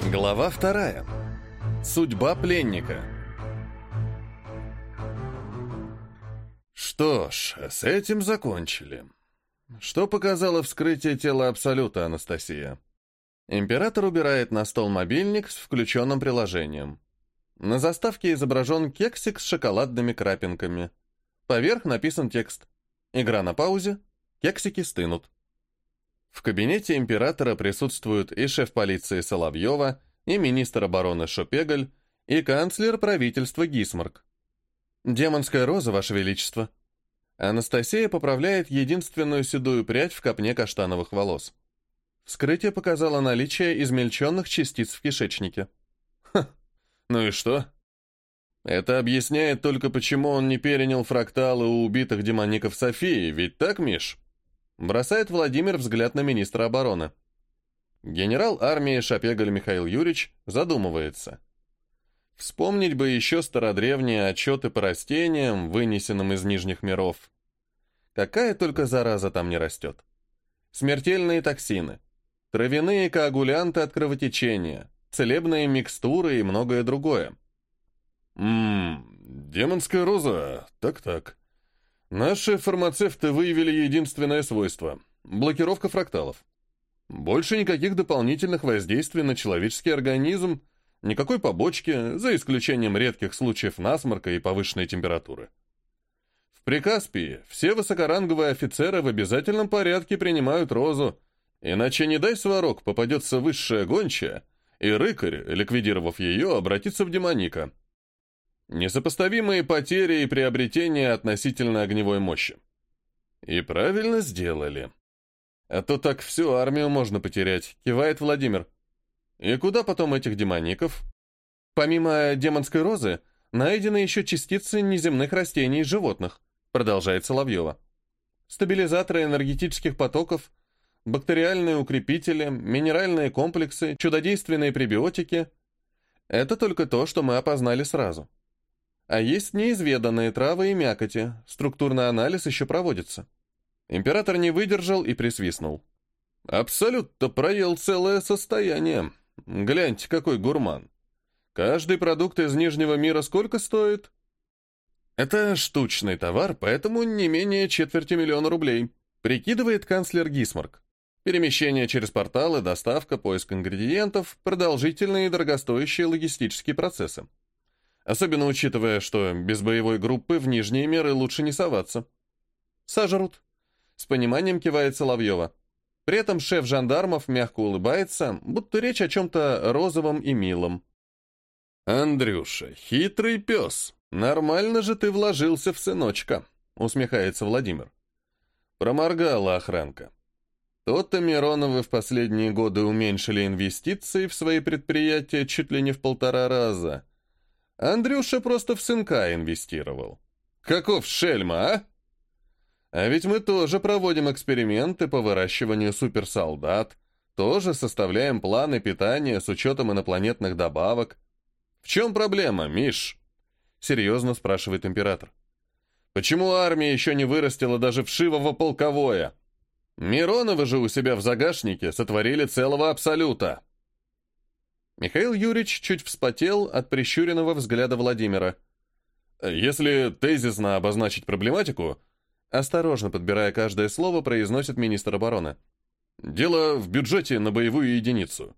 Глава вторая. Судьба пленника. Что ж, с этим закончили. Что показало вскрытие тела Абсолюта, Анастасия? Император убирает на стол мобильник с включенным приложением. На заставке изображен кексик с шоколадными крапинками. Поверх написан текст. Игра на паузе. Кексики стынут. В кабинете императора присутствуют и шеф полиции Соловьева, и министр обороны Шопеголь, и канцлер правительства Гисмарк. «Демонская роза, Ваше Величество». Анастасия поправляет единственную седую прядь в копне каштановых волос. Вскрытие показало наличие измельченных частиц в кишечнике. Ха, ну и что? Это объясняет только, почему он не перенял фракталы у убитых демоников Софии, ведь так, Миш? Бросает Владимир взгляд на министра обороны. Генерал армии Шапеголь Михаил Юрьевич задумывается. Вспомнить бы еще стародревние отчеты по растениям, вынесенным из нижних миров. Какая только зараза там не растет. Смертельные токсины, травяные коагулянты от кровотечения, целебные микстуры и многое другое. Ммм, демонская роза, так-так. Наши фармацевты выявили единственное свойство – блокировка фракталов. Больше никаких дополнительных воздействий на человеческий организм, никакой побочки, за исключением редких случаев насморка и повышенной температуры. В Прикаспии все высокоранговые офицеры в обязательном порядке принимают розу, иначе не дай сварок попадется высшая гончая, и рыкарь, ликвидировав ее, обратится в демоника – Несопоставимые потери и приобретения относительно огневой мощи. И правильно сделали. А то так всю армию можно потерять, кивает Владимир. И куда потом этих демоников? Помимо демонской розы, найдены еще частицы неземных растений и животных, продолжает Соловьева. Стабилизаторы энергетических потоков, бактериальные укрепители, минеральные комплексы, чудодейственные пребиотики – это только то, что мы опознали сразу. А есть неизведанные травы и мякоти, структурный анализ еще проводится. Император не выдержал и присвистнул. Абсолютно проел целое состояние. Гляньте, какой гурман. Каждый продукт из Нижнего мира сколько стоит? Это штучный товар, поэтому не менее четверти миллиона рублей, прикидывает канцлер Гисмарк. Перемещение через порталы, доставка, поиск ингредиентов, продолжительные и дорогостоящие логистические процессы. Особенно учитывая, что без боевой группы в нижние меры лучше не соваться. Сожрут. С пониманием кивает Соловьева. При этом шеф жандармов мягко улыбается, будто речь о чем-то розовом и милом. «Андрюша, хитрый пес, нормально же ты вложился в сыночка», — усмехается Владимир. Проморгала охранка. То-то Мироновы в последние годы уменьшили инвестиции в свои предприятия чуть ли не в полтора раза — Андрюша просто в сынка инвестировал. Каков шельма, а? А ведь мы тоже проводим эксперименты по выращиванию суперсолдат, тоже составляем планы питания с учетом инопланетных добавок. В чем проблема, Миш? Серьезно спрашивает император. Почему армия еще не вырастила даже вшивого полковое? Мироновы же у себя в загашнике сотворили целого абсолюта. Михаил Юрьевич чуть вспотел от прищуренного взгляда Владимира. «Если тезисно обозначить проблематику...» Осторожно подбирая каждое слово, произносит министр обороны. «Дело в бюджете на боевую единицу.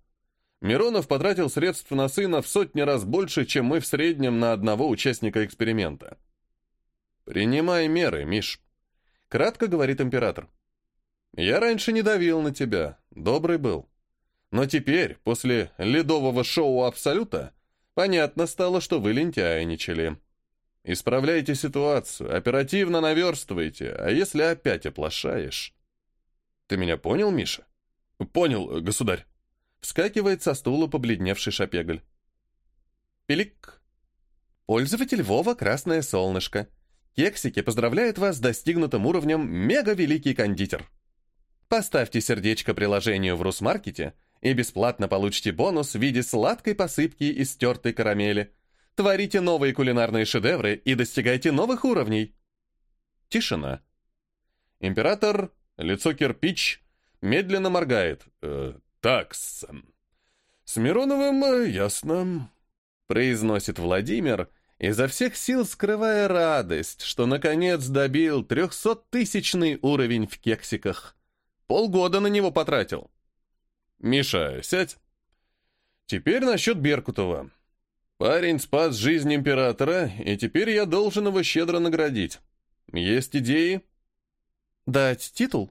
Миронов потратил средств на сына в сотни раз больше, чем мы в среднем на одного участника эксперимента». «Принимай меры, Миш», — кратко говорит император. «Я раньше не давил на тебя, добрый был. Но теперь, после ледового шоу «Абсолюта», понятно стало, что вы лентяйничали. Исправляйте ситуацию, оперативно наверстывайте, а если опять оплошаешь... Ты меня понял, Миша? Понял, государь. Вскакивает со стула побледневший шапеголь. Пилик. Пользователь Вова Красное Солнышко. Кексики поздравляют вас с достигнутым уровнем Мега-Великий Кондитер. Поставьте сердечко приложению в Русмаркете и бесплатно получите бонус в виде сладкой посыпки из стертой карамели. Творите новые кулинарные шедевры и достигайте новых уровней. Тишина. Император, лицо кирпич, медленно моргает. Э, такс. С Мироновым э, ясно, произносит Владимир, изо всех сил скрывая радость, что наконец добил трехсоттысячный уровень в кексиках. Полгода на него потратил. Миша, сядь. Теперь насчет Беркутова. Парень спас жизнь императора, и теперь я должен его щедро наградить. Есть идеи? Дать титул?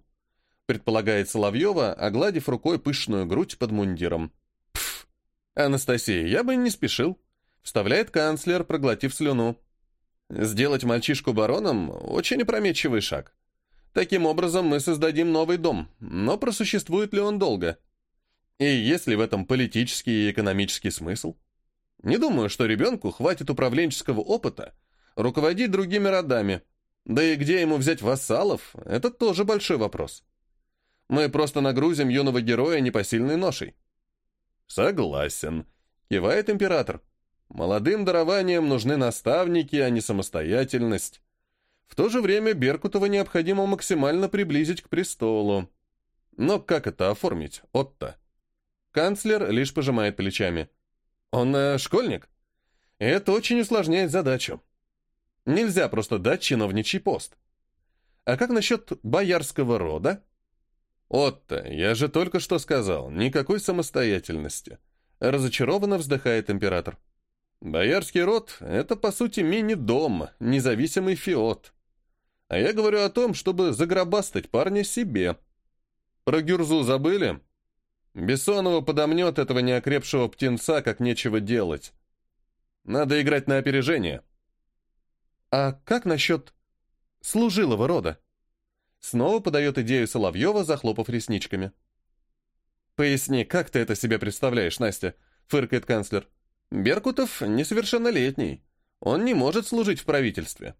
Предполагает Соловьева, огладив рукой пышную грудь под мундиром. Пф, Анастасия, я бы не спешил. Вставляет канцлер, проглотив слюну. Сделать мальчишку бароном — очень опрометчивый шаг. Таким образом мы создадим новый дом, но просуществует ли он долго? И есть ли в этом политический и экономический смысл? Не думаю, что ребенку хватит управленческого опыта руководить другими родами. Да и где ему взять вассалов, это тоже большой вопрос. Мы просто нагрузим юного героя непосильной ношей. Согласен, кивает император. Молодым дарованиям нужны наставники, а не самостоятельность. В то же время Беркутова необходимо максимально приблизить к престолу. Но как это оформить, Отто? Канцлер лишь пожимает плечами. Он э, школьник? Это очень усложняет задачу. Нельзя просто дать чиновничий пост. А как насчет боярского рода? Отто, я же только что сказал, никакой самостоятельности. Разочарованно вздыхает император. Боярский род — это, по сути, мини-дом, независимый фиот. А я говорю о том, чтобы загробастать парня себе. Про Гюрзу забыли? Бессонова подомнет этого неокрепшего птенца, как нечего делать. Надо играть на опережение. А как насчет служилого рода? Снова подает идею Соловьева, захлопав ресничками. «Поясни, как ты это себе представляешь, Настя?» — фыркает канцлер. «Беркутов несовершеннолетний. Он не может служить в правительстве».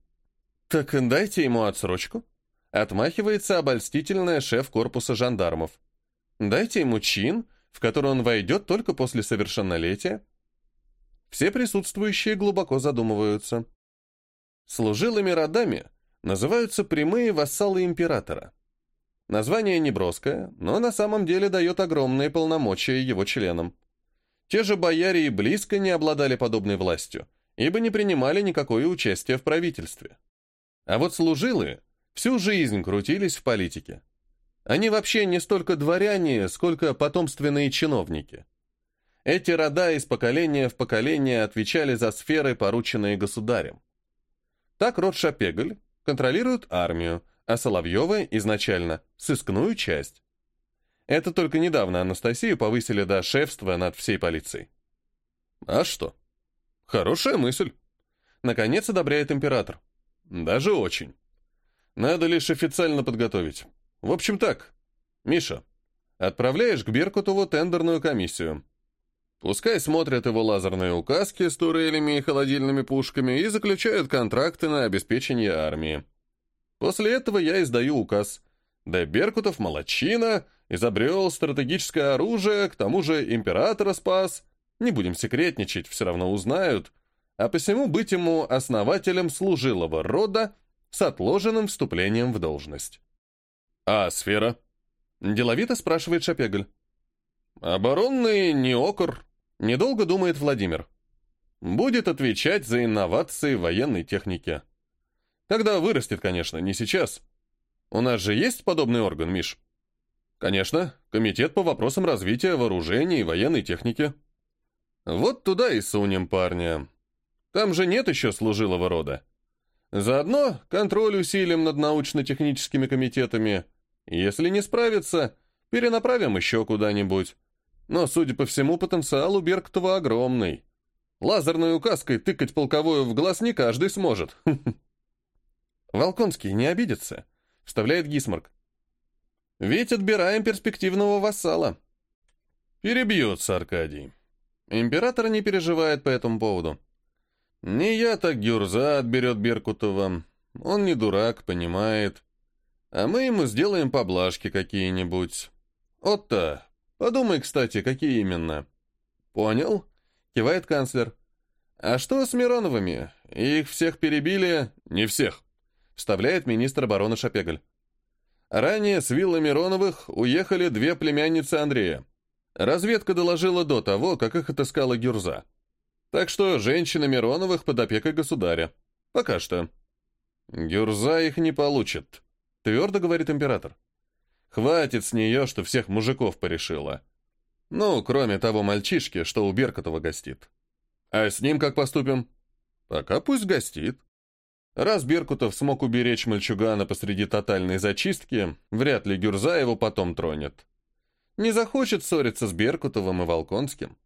«Так дайте ему отсрочку», — отмахивается обольстительная шеф корпуса жандармов. Дайте ему чин, в который он войдет только после совершеннолетия. Все присутствующие глубоко задумываются. Служилыми родами называются прямые вассалы императора. Название неброское, но на самом деле дает огромные полномочия его членам. Те же бояре и близко не обладали подобной властью, ибо не принимали никакое участие в правительстве. А вот служилые всю жизнь крутились в политике. Они вообще не столько дворяне, сколько потомственные чиновники. Эти рода из поколения в поколение отвечали за сферы, порученные государем. Так род Шапеголь контролирует армию, а Соловьевы изначально – сыскную часть. Это только недавно Анастасию повысили до шефства над всей полицией. А что? Хорошая мысль. Наконец одобряет император. Даже очень. Надо лишь официально подготовить. В общем так, Миша, отправляешь к Беркутову тендерную комиссию. Пускай смотрят его лазерные указки с турелями и холодильными пушками и заключают контракты на обеспечение армии. После этого я издаю указ. Да Беркутов молочина, изобрел стратегическое оружие, к тому же императора спас. Не будем секретничать, все равно узнают. А посему быть ему основателем служилого рода с отложенным вступлением в должность. «А сфера?» — деловито спрашивает Шапеголь. «Оборонный неокр», — недолго думает Владимир. «Будет отвечать за инновации военной техники. Когда вырастет, конечно, не сейчас. У нас же есть подобный орган, Миш?» «Конечно, комитет по вопросам развития вооружений и военной техники». «Вот туда и сунем парня. Там же нет еще служилого рода. Заодно контроль усилим над научно-техническими комитетами» Если не справится, перенаправим еще куда-нибудь. Но, судя по всему, потенциал у Берктова огромный. Лазерной указкой тыкать полковую в глаз не каждый сможет. Волконский не обидится, вставляет Гисмарк. Ведь отбираем перспективного вассала. Перебьется Аркадий. Император не переживает по этому поводу. Не я, так Гюрза отберет Беркутова. Он не дурак, понимает. А мы ему сделаем поблажки какие-нибудь. Отто, подумай, кстати, какие именно. Понял? Кивает канцлер. А что с Мироновыми? Их всех перебили? Не всех. Вставляет министр обороны Шапеголь. Ранее с виллы Мироновых уехали две племянницы Андрея. Разведка доложила до того, как их отыскала Гюрза. Так что женщины Мироновых под опекой государя. Пока что. Гюрза их не получит, твердо говорит император. Хватит с нее, что всех мужиков порешила. Ну, кроме того мальчишки, что у Беркотова гостит. А с ним как поступим? Пока пусть гостит. Раз Беркутов смог уберечь мальчугана посреди тотальной зачистки, вряд ли Гюрза его потом тронет. Не захочет ссориться с Беркутовым и Волконским.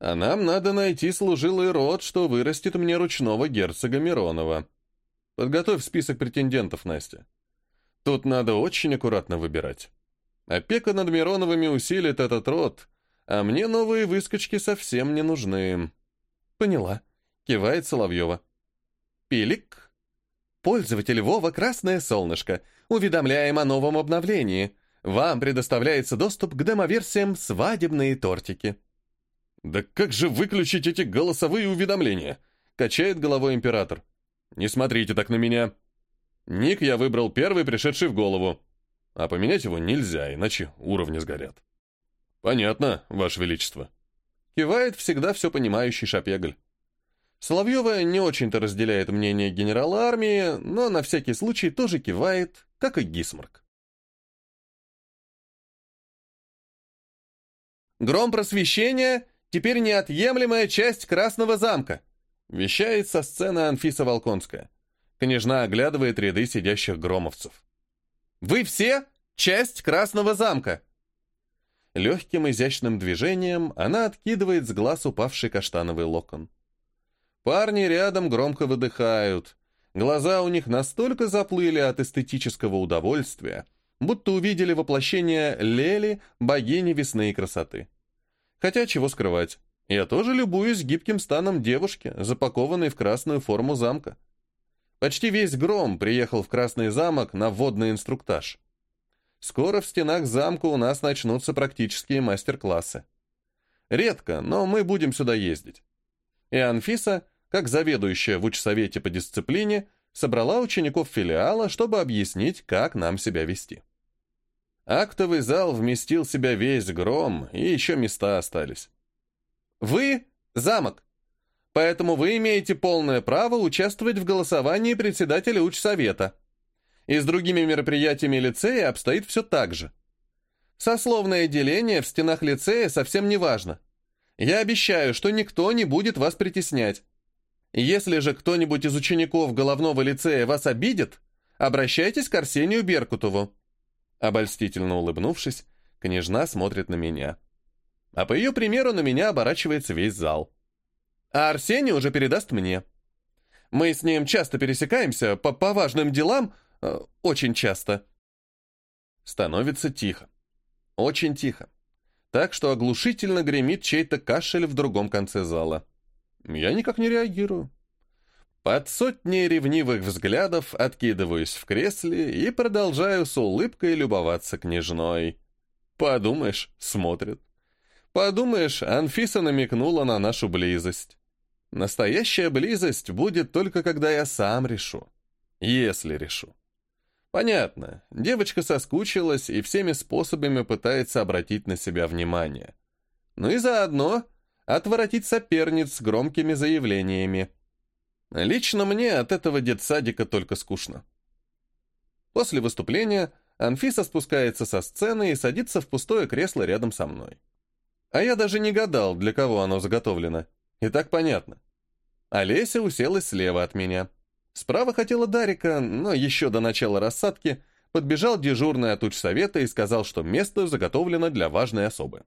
А нам надо найти служилый род, что вырастет мне ручного герцога Миронова. Подготовь список претендентов, Настя. Тут надо очень аккуратно выбирать. Опека над Мироновыми усилит этот род, а мне новые выскочки совсем не нужны. Поняла. Кивает Соловьева. Пилик. Пользователь Вова «Красное солнышко». Уведомляем о новом обновлении. Вам предоставляется доступ к демоверсиям «Свадебные тортики». «Да как же выключить эти голосовые уведомления?» — качает головой император. Не смотрите так на меня. Ник я выбрал первый, пришедший в голову. А поменять его нельзя, иначе уровни сгорят. Понятно, Ваше Величество. Кивает всегда все понимающий Шапегль. Соловьева не очень-то разделяет мнение генерала армии, но на всякий случай тоже кивает, как и Гисмарк. Гром просвещения — теперь неотъемлемая часть Красного замка. Вещает со сцены Анфиса Волконская. Княжна оглядывает ряды сидящих громовцев. «Вы все часть Красного замка!» Легким изящным движением она откидывает с глаз упавший каштановый локон. Парни рядом громко выдыхают. Глаза у них настолько заплыли от эстетического удовольствия, будто увидели воплощение Лели, богини весны и красоты. Хотя чего скрывать, я тоже любуюсь гибким станом девушки, запакованной в красную форму замка. Почти весь гром приехал в Красный замок на вводный инструктаж. Скоро в стенах замка у нас начнутся практические мастер-классы. Редко, но мы будем сюда ездить. И Анфиса, как заведующая в учсовете по дисциплине, собрала учеников филиала, чтобы объяснить, как нам себя вести. Актовый зал вместил в себя весь гром, и еще места остались. Вы – замок. Поэтому вы имеете полное право участвовать в голосовании председателя учсовета. И с другими мероприятиями лицея обстоит все так же. Сословное деление в стенах лицея совсем не важно. Я обещаю, что никто не будет вас притеснять. Если же кто-нибудь из учеников головного лицея вас обидит, обращайтесь к Арсению Беркутову. Обольстительно улыбнувшись, княжна смотрит на меня а по ее примеру на меня оборачивается весь зал. А Арсений уже передаст мне. Мы с ним часто пересекаемся по, по важным делам, э, очень часто. Становится тихо. Очень тихо. Так что оглушительно гремит чей-то кашель в другом конце зала. Я никак не реагирую. Под сотней ревнивых взглядов откидываюсь в кресле и продолжаю с улыбкой любоваться княжной. Подумаешь, смотрит. Подумаешь, Анфиса намекнула на нашу близость. Настоящая близость будет только когда я сам решу. Если решу. Понятно, девочка соскучилась и всеми способами пытается обратить на себя внимание. Ну и заодно отворотить соперниц с громкими заявлениями. Лично мне от этого детсадика только скучно. После выступления Анфиса спускается со сцены и садится в пустое кресло рядом со мной. А я даже не гадал, для кого оно заготовлено. И так понятно. Олеся уселась слева от меня. Справа хотела Дарика, но еще до начала рассадки подбежал дежурный от учсовета и сказал, что место заготовлено для важной особы.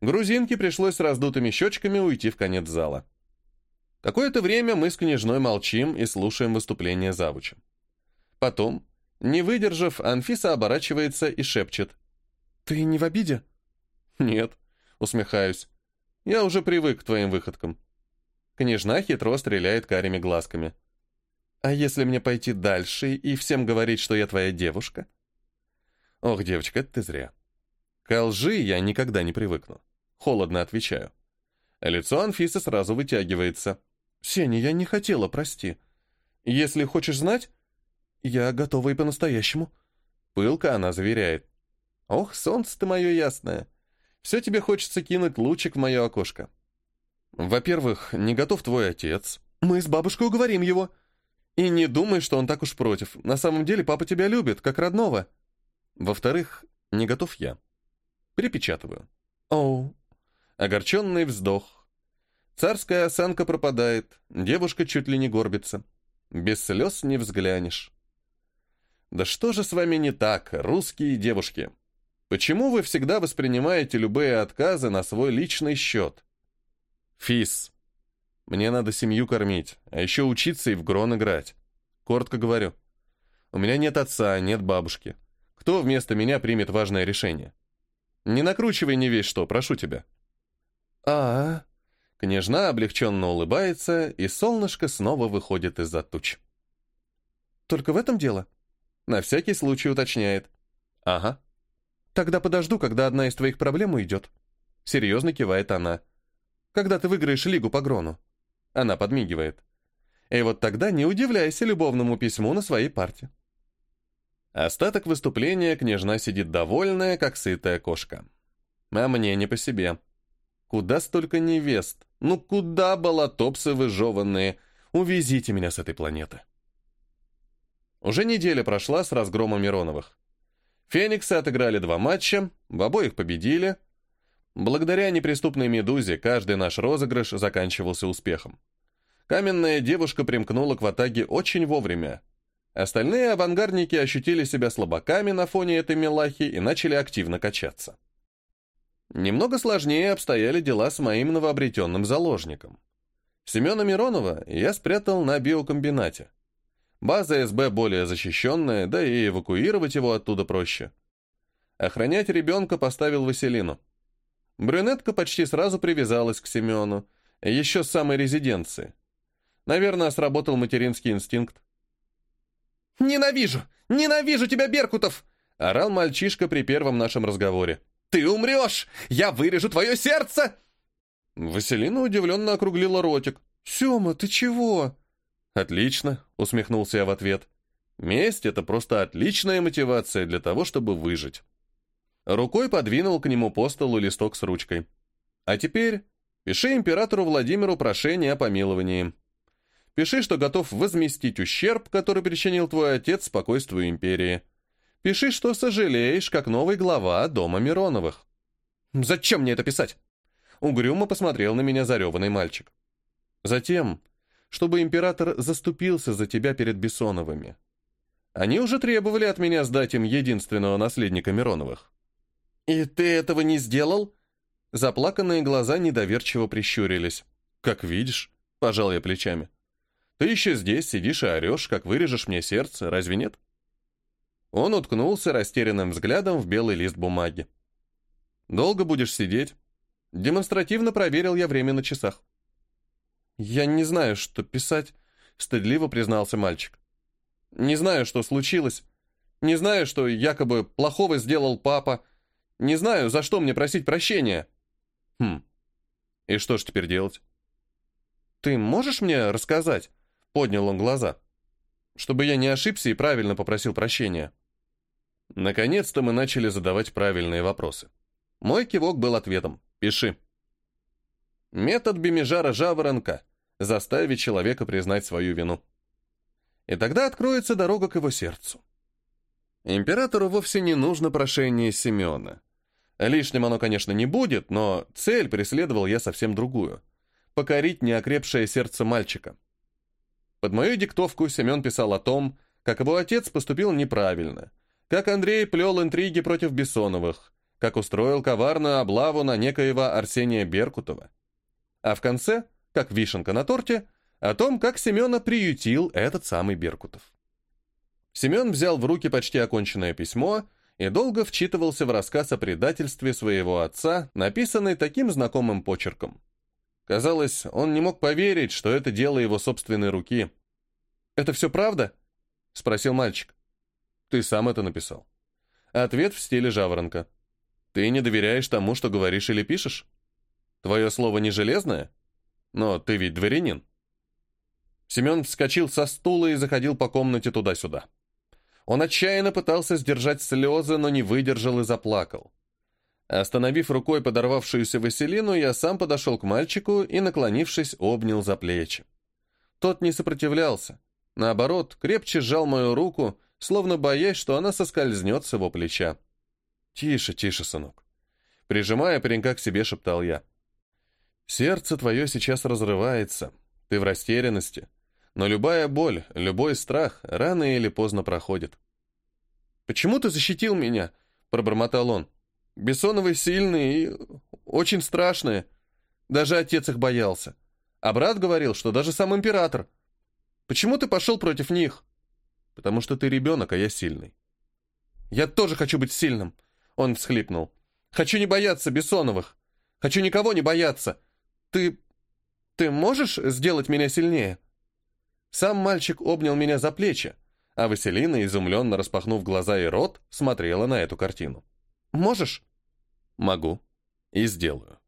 Грузинке пришлось с раздутыми щечками уйти в конец зала. Какое-то время мы с княжной молчим и слушаем выступление завуча. Потом, не выдержав, Анфиса оборачивается и шепчет. «Ты не в обиде?» «Нет», Усмехаюсь. Я уже привык к твоим выходкам. Княжна хитро стреляет карими глазками. А если мне пойти дальше и всем говорить, что я твоя девушка? Ох, девочка, ты зря. К лжи я никогда не привыкну. Холодно отвечаю. Лицо Анфисы сразу вытягивается. «Сеня, я не хотела, прости. Если хочешь знать, я готова и по-настоящему». Пылка она заверяет. «Ох, солнце ты мое ясное. Все тебе хочется кинуть лучик в мое окошко. Во-первых, не готов твой отец. Мы с бабушкой уговорим его. И не думай, что он так уж против. На самом деле папа тебя любит, как родного. Во-вторых, не готов я. Перепечатываю. Оу. Огорченный вздох. Царская осанка пропадает, девушка чуть ли не горбится. Без слез не взглянешь. Да что же с вами не так, русские девушки? Почему вы всегда воспринимаете любые отказы на свой личный счет? Фис. Мне надо семью кормить, а еще учиться и в грон играть. Коротко говорю. У меня нет отца, нет бабушки. Кто вместо меня примет важное решение? Не накручивай не весь что, прошу тебя. А, -а, -а. Княжна облегченно улыбается, и солнышко снова выходит из-за туч. Только в этом дело? На всякий случай уточняет. Ага. Тогда подожду, когда одна из твоих проблем уйдет. Серьезно кивает она. Когда ты выиграешь лигу по Грону. Она подмигивает. И вот тогда не удивляйся любовному письму на своей парте. Остаток выступления княжна сидит довольная, как сытая кошка. А мне не по себе. Куда столько невест? Ну куда болотопсы выжеванные? Увезите меня с этой планеты. Уже неделя прошла с разгромом Мироновых. Фениксы отыграли два матча, в обоих победили. Благодаря неприступной «Медузе» каждый наш розыгрыш заканчивался успехом. Каменная девушка примкнула к ватаге очень вовремя. Остальные авангардники ощутили себя слабаками на фоне этой мелахи и начали активно качаться. Немного сложнее обстояли дела с моим новообретенным заложником. Семена Миронова я спрятал на биокомбинате. База СБ более защищенная, да и эвакуировать его оттуда проще. Охранять ребенка поставил Василину. Брюнетка почти сразу привязалась к Семену, еще с самой резиденции. Наверное, сработал материнский инстинкт. «Ненавижу! Ненавижу тебя, Беркутов!» — орал мальчишка при первом нашем разговоре. «Ты умрешь! Я вырежу твое сердце!» Василина удивленно округлила ротик. «Сема, ты чего?» «Отлично», — усмехнулся я в ответ. «Месть — это просто отличная мотивация для того, чтобы выжить». Рукой подвинул к нему по столу листок с ручкой. «А теперь пиши императору Владимиру прошение о помиловании». Пиши, что готов возместить ущерб, который причинил твой отец спокойствию империи. Пиши, что сожалеешь, как новый глава дома Мироновых. Зачем мне это писать? Угрюмо посмотрел на меня зареванный мальчик. Затем, чтобы император заступился за тебя перед Бессоновыми. Они уже требовали от меня сдать им единственного наследника Мироновых. «И ты этого не сделал?» Заплаканные глаза недоверчиво прищурились. «Как видишь», — пожал я плечами. Ты еще здесь сидишь и орешь, как вырежешь мне сердце, разве нет?» Он уткнулся растерянным взглядом в белый лист бумаги. «Долго будешь сидеть?» Демонстративно проверил я время на часах. «Я не знаю, что писать», — стыдливо признался мальчик. «Не знаю, что случилось. Не знаю, что якобы плохого сделал папа. Не знаю, за что мне просить прощения». «Хм. И что ж теперь делать?» «Ты можешь мне рассказать?» Поднял он глаза. Чтобы я не ошибся и правильно попросил прощения. Наконец-то мы начали задавать правильные вопросы. Мой кивок был ответом. Пиши. Метод Бемижара Жаворонка – заставить человека признать свою вину. И тогда откроется дорога к его сердцу. Императору вовсе не нужно прошение Семена. Лишним оно, конечно, не будет, но цель преследовал я совсем другую – покорить неокрепшее сердце мальчика – под мою диктовку Семен писал о том, как его отец поступил неправильно, как Андрей плел интриги против Бессоновых, как устроил коварную облаву на некоего Арсения Беркутова. А в конце, как вишенка на торте, о том, как Семена приютил этот самый Беркутов. Семен взял в руки почти оконченное письмо и долго вчитывался в рассказ о предательстве своего отца, написанный таким знакомым почерком. Казалось, он не мог поверить, что это дело его собственной руки. «Это все правда?» — спросил мальчик. «Ты сам это написал». Ответ в стиле жаворонка. «Ты не доверяешь тому, что говоришь или пишешь? Твое слово не железное? Но ты ведь дворянин». Семен вскочил со стула и заходил по комнате туда-сюда. Он отчаянно пытался сдержать слезы, но не выдержал и заплакал. Остановив рукой подорвавшуюся Василину, я сам подошел к мальчику и, наклонившись, обнял за плечи. Тот не сопротивлялся. Наоборот, крепче сжал мою руку, словно боясь, что она соскользнет с его плеча. «Тише, тише, сынок». Прижимая паренька к себе, шептал я. «Сердце твое сейчас разрывается. Ты в растерянности. Но любая боль, любой страх рано или поздно проходит». «Почему ты защитил меня?» — пробормотал он. Бессоновые сильные и очень страшные. Даже отец их боялся. А брат говорил, что даже сам император. Почему ты пошел против них? Потому что ты ребенок, а я сильный. Я тоже хочу быть сильным. Он всхлипнул. Хочу не бояться Бессоновых. Хочу никого не бояться. Ты... ты можешь сделать меня сильнее? Сам мальчик обнял меня за плечи, а Василина, изумленно распахнув глаза и рот, смотрела на эту картину. «Можешь?» Могу. И сделаю.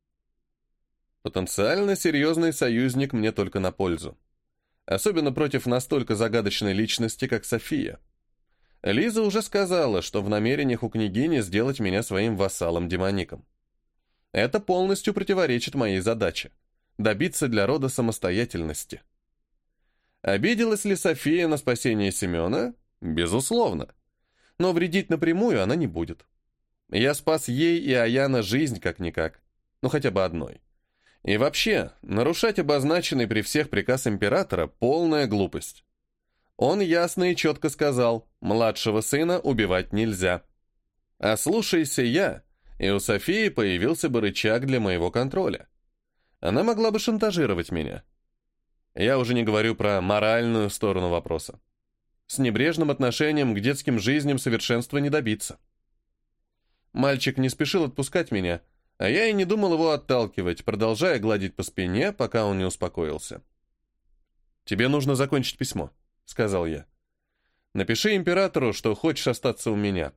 Потенциально серьезный союзник мне только на пользу. Особенно против настолько загадочной личности, как София. Лиза уже сказала, что в намерениях у княгини сделать меня своим вассалом-демоником. Это полностью противоречит моей задаче – добиться для рода самостоятельности. Обиделась ли София на спасение Семена? Безусловно. Но вредить напрямую она не будет. Я спас ей и Аяна жизнь как-никак. Ну, хотя бы одной. И вообще, нарушать обозначенный при всех приказ императора – полная глупость. Он ясно и четко сказал, младшего сына убивать нельзя. А слушайся я, и у Софии появился бы рычаг для моего контроля. Она могла бы шантажировать меня. Я уже не говорю про моральную сторону вопроса. С небрежным отношением к детским жизням совершенства не добиться. Мальчик не спешил отпускать меня, а я и не думал его отталкивать, продолжая гладить по спине, пока он не успокоился. «Тебе нужно закончить письмо», — сказал я. «Напиши императору, что хочешь остаться у меня».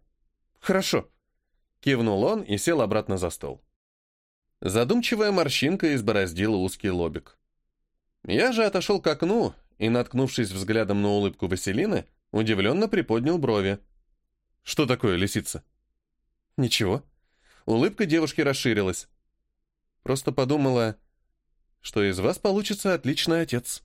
«Хорошо», — кивнул он и сел обратно за стол. Задумчивая морщинка избороздила узкий лобик. Я же отошел к окну и, наткнувшись взглядом на улыбку Василины, удивленно приподнял брови. «Что такое, лисица?» Ничего. Улыбка девушки расширилась. Просто подумала, что из вас получится отличный отец.